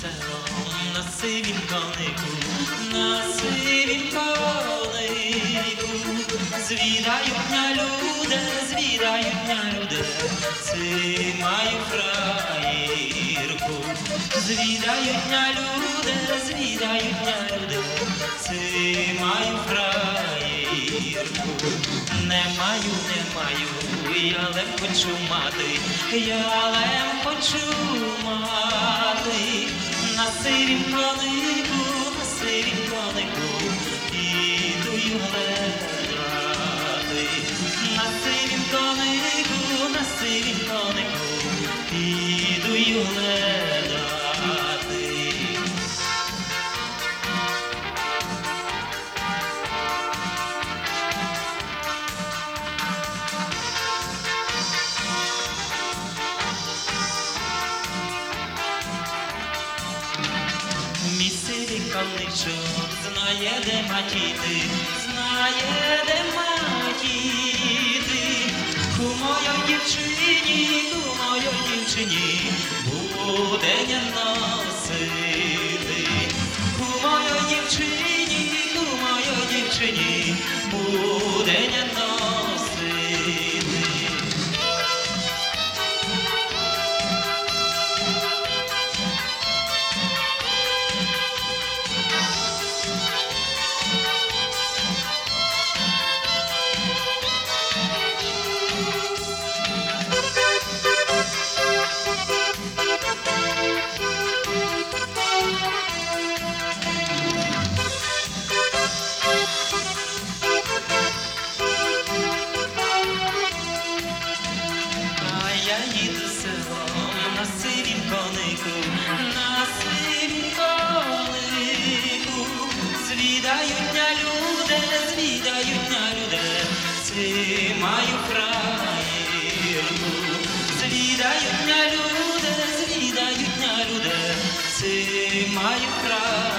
Селом на сивім конику, на сивім звідають на люди, звідають на люди, цимаю фраїрку, звідають на люди, звідають на люди, цимаю фраїрку, не маю, не маю, я лем хочу мати, я лем хочу мати, на сирім конику, на сирім конику, ідую гледати, сирім конику, ідую гледати. Місцевий коничок знає, де матіти, знає, дівчині, кумою дівчині, буде не носити. конику, на свім конику, звідають на люди, звідають на люди, свімаю країну, звідають на люди, звідають на люди, свімаю країну.